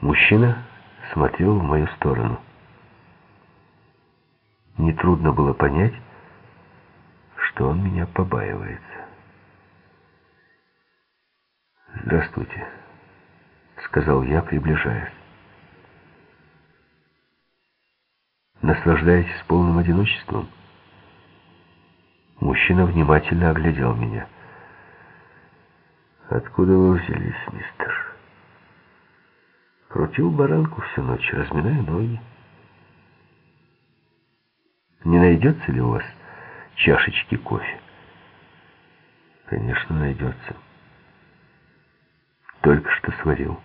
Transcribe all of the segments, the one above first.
Мужчина смотрел в мою сторону. Нетрудно было понять, что он меня побаивается. «Здравствуйте», — сказал я, приближаясь. «Наслаждаетесь полным одиночеством?» Мужчина внимательно оглядел меня. «Откуда вы взялись, мистер?» «Крутил баранку всю ночь, разминая ноги». «Не найдется ли у вас чашечки кофе?» «Конечно, найдется. Только что сварил.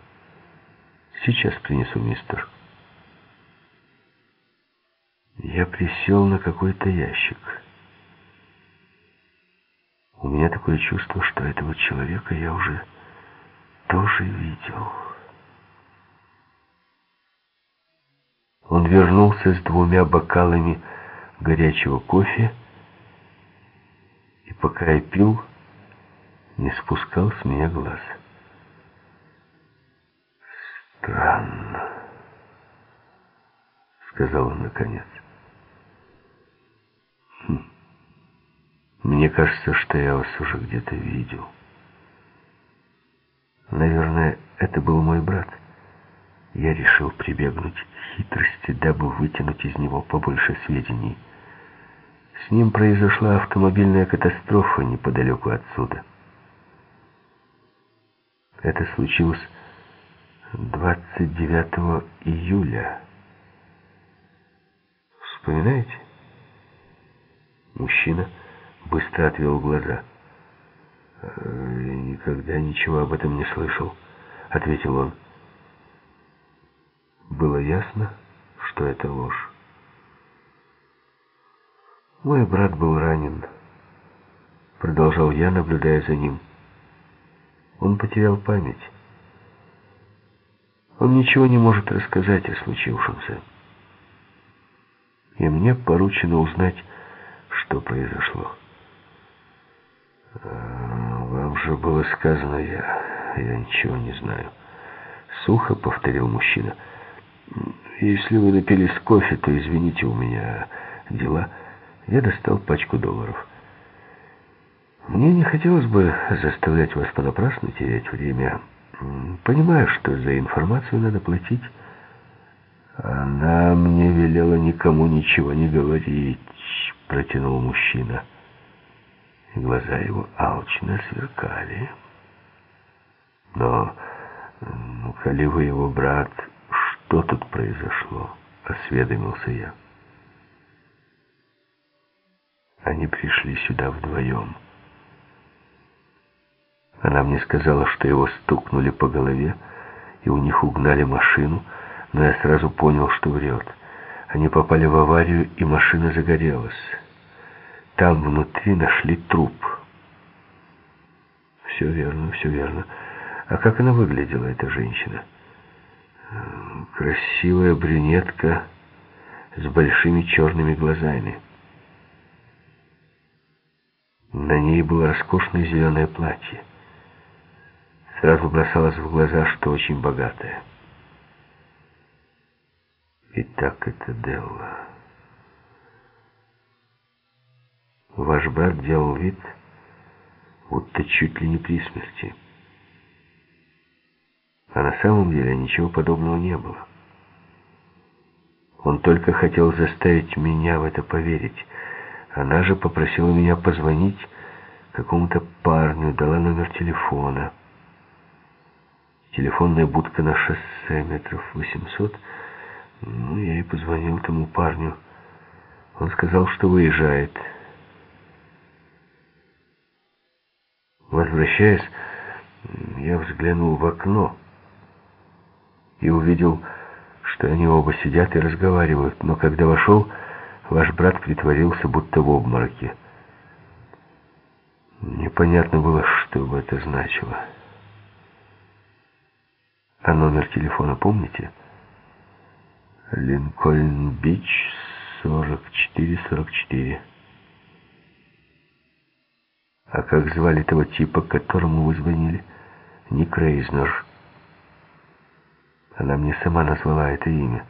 Сейчас принесу, мистер». Я присел на какой-то ящик. У меня такое чувство, что этого человека я уже тоже видел. Он вернулся с двумя бокалами горячего кофе, и пока я пил, не спускал с меня глаз. «Странно», — сказал он наконец. Мне кажется, что я вас уже где-то видел. Наверное, это был мой брат. Я решил прибегнуть к хитрости, дабы вытянуть из него побольше сведений. С ним произошла автомобильная катастрофа неподалеку отсюда. Это случилось 29 июля. Вспоминаете? Мужчина быстро отвел глаза. «Э, «Никогда ничего об этом не слышал», — ответил он. Было ясно, что это ложь. «Мой брат был ранен», — продолжал я, наблюдая за ним. «Он потерял память. Он ничего не может рассказать о случившемся. И мне поручено узнать, что произошло». «Вам же было сказано, я, я ничего не знаю». Сухо повторил мужчина. «Если вы напились кофе, то извините, у меня дела». Я достал пачку долларов. Мне не хотелось бы заставлять вас понапрасну терять время. Понимаю, что за информацию надо платить. Она мне велела никому ничего не говорить, протянул мужчина глаза его алчно сверкали. Но, ну, коли вы его брат, что тут произошло? Осведомился я. Они пришли сюда вдвоем. Она мне сказала, что его стукнули по голове, и у них угнали машину, но я сразу понял, что врет. Они попали в аварию, и машина загорелась. Там внутри нашли труп. Все верно, все верно. А как она выглядела, эта женщина? Красивая брюнетка с большими черными глазами. На ней было роскошное зеленое платье. Сразу бросалось в глаза, что очень богатая. Итак, это Делла. Ваш брат делал вид, будто чуть ли не при смерти. А на самом деле ничего подобного не было. Он только хотел заставить меня в это поверить. Она же попросила меня позвонить какому-то парню, дала номер телефона. Телефонная будка на шоссе метров 800. Ну, я и позвонил тому парню. Он сказал, что выезжает. Возвращаясь, я взглянул в окно и увидел, что они оба сидят и разговаривают. Но когда вошел, ваш брат притворился, будто в обмороке. Непонятно было, что бы это значило. А номер телефона помните? Линкольн-Бич, 4444. А как звали того типа, которому вы звонили? Ник Рейзнер. Она мне сама назвала это имя.